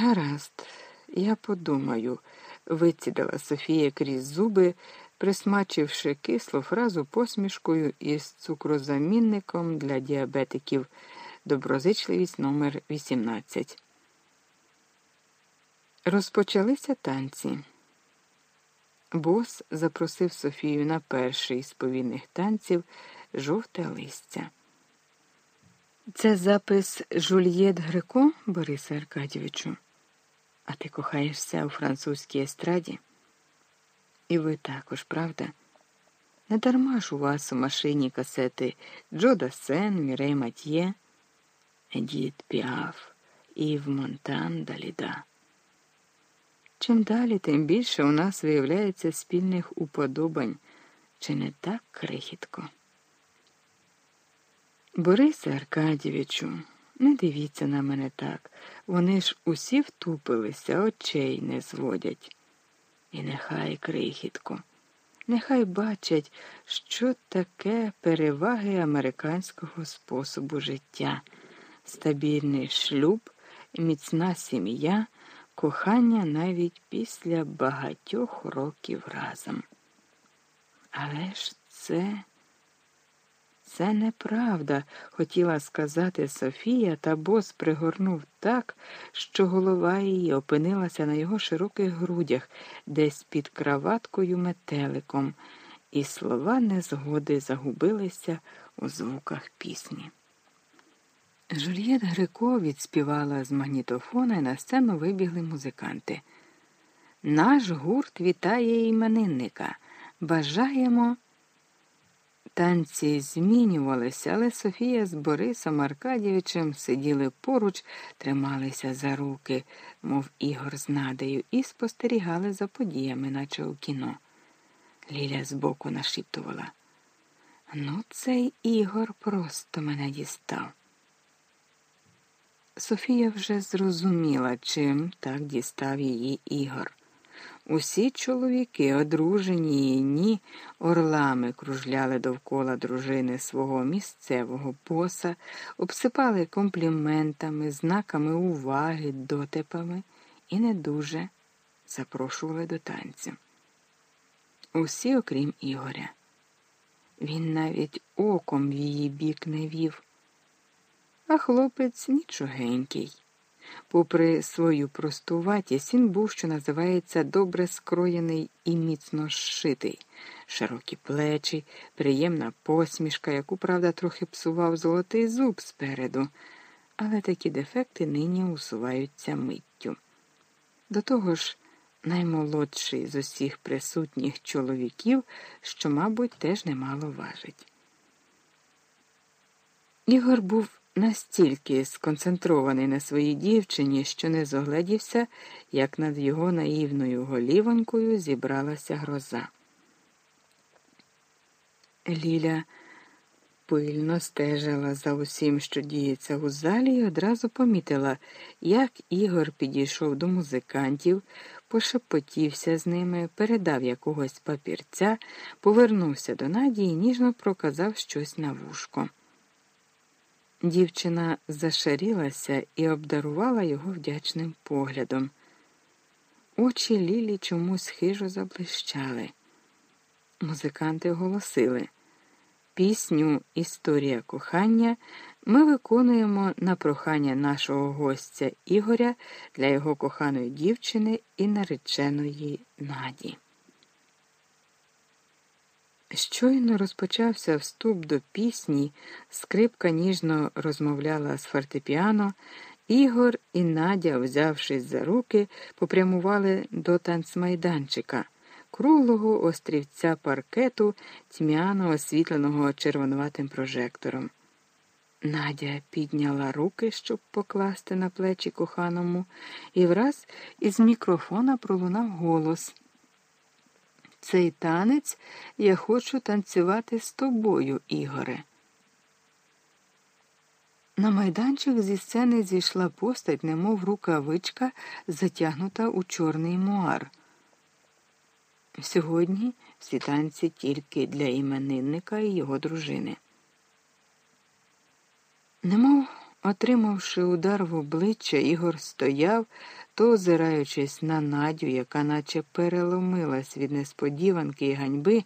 Гаразд, я подумаю, вицідила Софія крізь зуби, присмачивши кислу фразу посмішкою із цукрозамінником для діабетиків доброзичливість номер 18 Розпочалися танці. Бос запросив Софію на перший з повільних танців жовте листя. Це запис Жульєт Греко, Борисе Аркадійовичу. А ти кохаєшся у французькій естраді? І ви також, правда? Не дарма ж у вас у машині касети Джо Дасен, Мірей Матьє, Едіт Піаф, Ів Монтан Даліда. Чим далі, тим більше у нас виявляється спільних уподобань, чи не так крихітко? Борисе Аркадійовичу, не дивіться на мене так. Вони ж усі втупилися, очей не зводять. І нехай крихітко, нехай бачать, що таке переваги американського способу життя, стабільний шлюб, міцна сім'я, кохання навіть після багатьох років разом. Але ж це. Це неправда, хотіла сказати Софія, та бос пригорнув так, що голова її опинилася на його широких грудях, десь під краваткою метеликом, і слова незгоди загубилися у звуках пісні. Жульєт Грико відспівала з магнітофона і на сцену вибігли музиканти. Наш гурт вітає іменинника. Бажаємо. Танці змінювалися, але Софія з Борисом Аркадійовичем сиділи поруч, трималися за руки, мов Ігор з Надею, і спостерігали за подіями, наче у кіно. Ліля збоку нашіптувала. Ну, цей Ігор просто мене дістав. Софія вже зрозуміла, чим так дістав її Ігор. Усі чоловіки, одружені і ні, орлами кружляли довкола дружини свого місцевого боса, обсипали компліментами, знаками уваги, дотипами і не дуже запрошували до танцю. Усі, окрім Ігоря. Він навіть оком в її бік не вів, а хлопець нічогенький. Попри свою простуватість, він був, що називається, добре скроєний і міцно зшитий, широкі плечі, приємна посмішка, яку, правда, трохи псував золотий зуб спереду, але такі дефекти нині усуваються миттю. До того ж, наймолодший з усіх присутніх чоловіків, що, мабуть, теж немало важить. Ігор був настільки сконцентрований на своїй дівчині, що не зогледівся, як над його наївною голівонькою зібралася гроза. Ліля пильно стежила за усім, що діється у залі, і одразу помітила, як Ігор підійшов до музикантів, пошепотівся з ними, передав якогось папірця, повернувся до Надії і ніжно проказав щось на вушко. Дівчина зашарілася і обдарувала його вдячним поглядом. Очі Лілі чомусь хижо заблищали. Музиканти оголосили пісню Історія кохання ми виконуємо на прохання нашого гостя Ігоря для його коханої дівчини і нареченої Наді. Щойно розпочався вступ до пісні, скрипка ніжно розмовляла з фортепіано, Ігор і Надя, взявшись за руки, попрямували до танцмайданчика, круглого острівця паркету, тьмяно освітленого червонуватим прожектором. Надя підняла руки, щоб покласти на плечі коханому, і враз із мікрофона пролунав голос. Цей танець я хочу танцювати з тобою, Ігоре. На майданчик зі сцени зійшла постать, немов рукавичка, затягнута у чорний муар. Сьогодні всі танці тільки для іменинника і його дружини. Немов Отримавши удар в обличчя, Ігор стояв, то озираючись на Надю, яка наче переломилась від несподіванки і ганьби,